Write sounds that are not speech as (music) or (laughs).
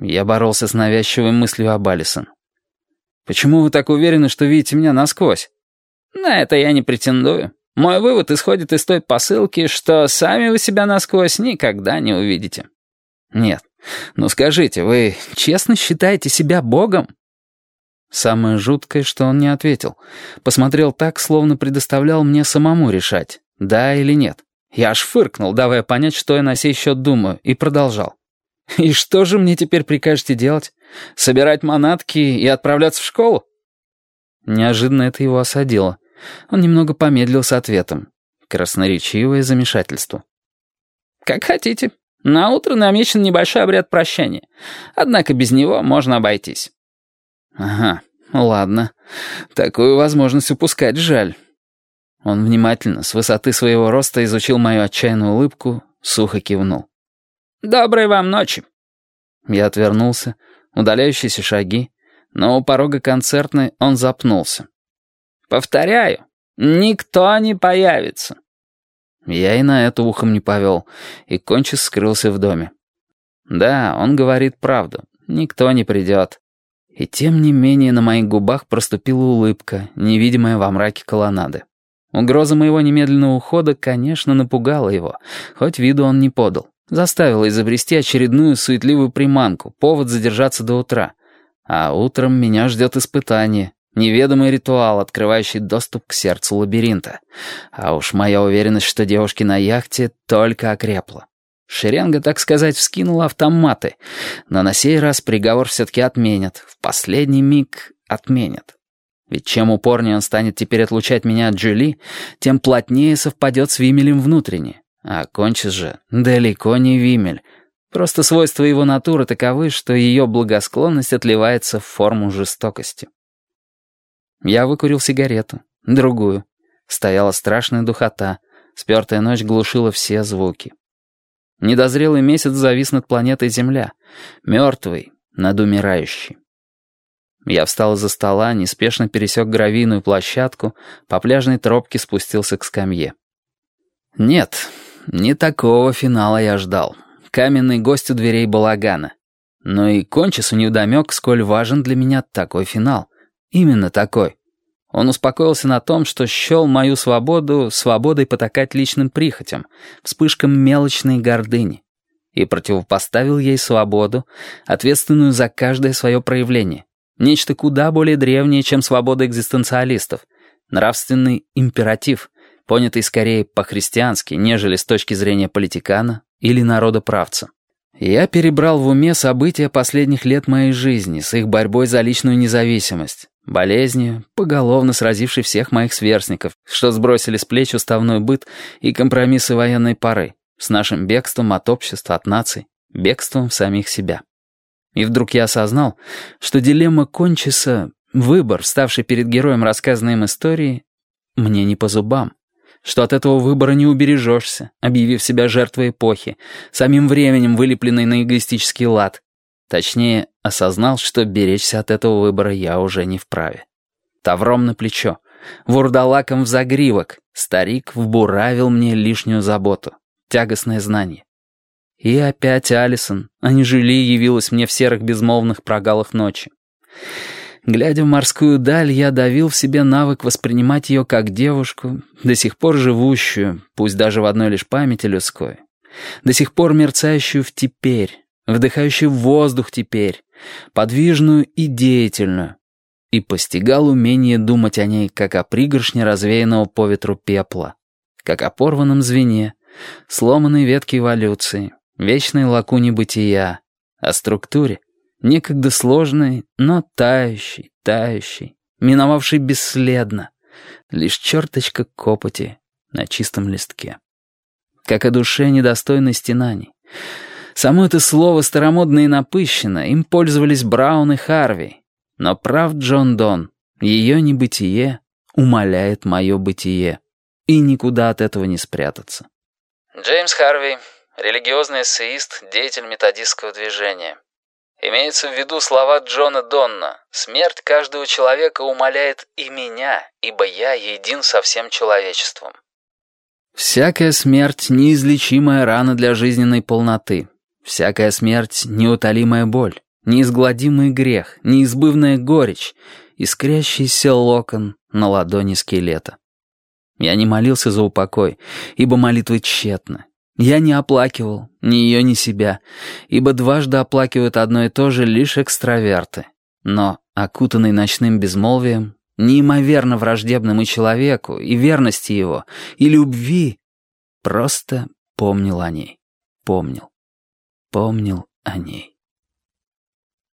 Я боролся с навязчивой мыслью об Алисон. «Почему вы так уверены, что видите меня насквозь?» «На это я не претендую. Мой вывод исходит из той посылки, что сами вы себя насквозь никогда не увидите». «Нет. Ну скажите, вы честно считаете себя богом?» Самое жуткое, что он не ответил. Посмотрел так, словно предоставлял мне самому решать, да или нет. Я аж фыркнул, давая понять, что я на сей счет думаю, и продолжал. (laughs) «И что же мне теперь прикажете делать? Собирать манатки и отправляться в школу?» Неожиданно это его осадило. Он немного помедлил с ответом. Красноречивое замешательство. «Как хотите. На утро намечен небольшой обряд прощания. Однако без него можно обойтись». «Ага, ладно. Такую возможность упускать жаль». Он внимательно, с высоты своего роста, изучил мою отчаянную улыбку, сухо кивнул. «Доброй вам ночи». Я отвернулся, удаляющиеся шаги, но у порога концертной он запнулся. «Повторяю, никто не появится». Я и на это ухом не повел, и кончис скрылся в доме. Да, он говорит правду, никто не придет. И тем не менее на моих губах проступила улыбка, невидимая во мраке колоннады. Угроза моего немедленного ухода, конечно, напугала его, хоть виду он не подал. Заставила изобрести очередную суетливую приманку, повод задержаться до утра. А утром меня ждет испытание, неведомый ритуал, открывающий доступ к сердцу лабиринта. А уж моя уверенность, что девушки на яхте, только окрепла. Шеренга, так сказать, вскинула автоматы, но на сей раз приговор все-таки отменят, в последний миг отменят. Ведь чем упорнее он станет теперь отлучать меня от Джули, тем плотнее совпадет с Вимелем внутренне. А Кончис же далеко не Вимель. Просто свойства его натуры таковы, что ее благосклонность отливается в форму жестокости. Я выкурил сигарету, другую. Стояла страшная духота, спертая ночь глушила все звуки. Недозрелый месяц завис над планетой Земля, мертвый, над умирающей. Я встал из-за стола, неспешно пересек гравийную площадку, по пляжной тропке спустился к скамье. Нет, не такого финала я ждал. Каменный гость у дверей балагана. Но и Кончису невдомек, сколь важен для меня такой финал. Именно такой. Он успокоился на том, что счел мою свободу свободой потакать личным прихотям, вспышкам мелочной гордыни, и противопоставил ей свободу, ответственную за каждое свое проявление. Нечто куда более древнее, чем свобода экзистенциалистов. Нравственный императив, понятый скорее по-христиански, нежели с точки зрения политикана или народоправца. Я перебрал в уме события последних лет моей жизни с их борьбой за личную независимость, болезнью, поголовно сразившей всех моих сверстников, что сбросили с плеч уставной быт и компромиссы военной поры, с нашим бегством от общества, от наций, бегством самих себя. И вдруг я осознал, что дилемма Кончиса, выбор, ставший перед героем рассказанной им истории, мне не по зубам. Что от этого выбора не убережешься, объявив себя жертвой эпохи, самим временем вылепленной на эгоистический лад. Точнее, осознал, что беречься от этого выбора я уже не вправе. Тавром на плечо, вурдалаком в загривок, старик вбуравил мне лишнюю заботу, тягостное знание. И опять Алисон, а не Жюли, явилась мне в серых безмолвных прогалах ночи. Глядя в морскую даль, я давил в себе навык воспринимать ее как девушку, до сих пор живущую, пусть даже в одной лишь памяти людской, до сих пор мерцающую в теперь, вдыхающую воздух теперь, подвижную и деятельную, и постигал умение думать о ней, как о пригоршне развеянного по ветру пепла, как о порванном звене, сломанной ветке эволюции, вечной лакуне бытия, о структуре, некогда сложной, но тающей, тающей, миновавшей бесследно, лишь черточка копоти на чистом листке. Как о душе недостойной стенаний. Само это слово старомодно и напыщено, им пользовались Браун и Харви. Но прав Джон Дон, ее небытие умаляет мое бытие, и никуда от этого не спрятаться. Джеймс Харви религиозный эссеист, деятель методистского движения. Имеется в виду слова Джона Донна «Смерть каждого человека умоляет и меня, ибо я един со всем человечеством». Всякая смерть — неизлечимая рана для жизненной полноты. Всякая смерть — неутолимая боль. неизгладимый грех, неизбывная горечь, искрящийся локон на ладони скелета. Я не молился за упокой, ибо молитвы тщетны. Я не оплакивал ни ее, ни себя, ибо дважды оплакивают одно и то же лишь экстраверты. Но, окутанный ночным безмолвием, неимоверно враждебным и человеку, и верности его, и любви, просто помнил о ней, помнил, помнил о ней.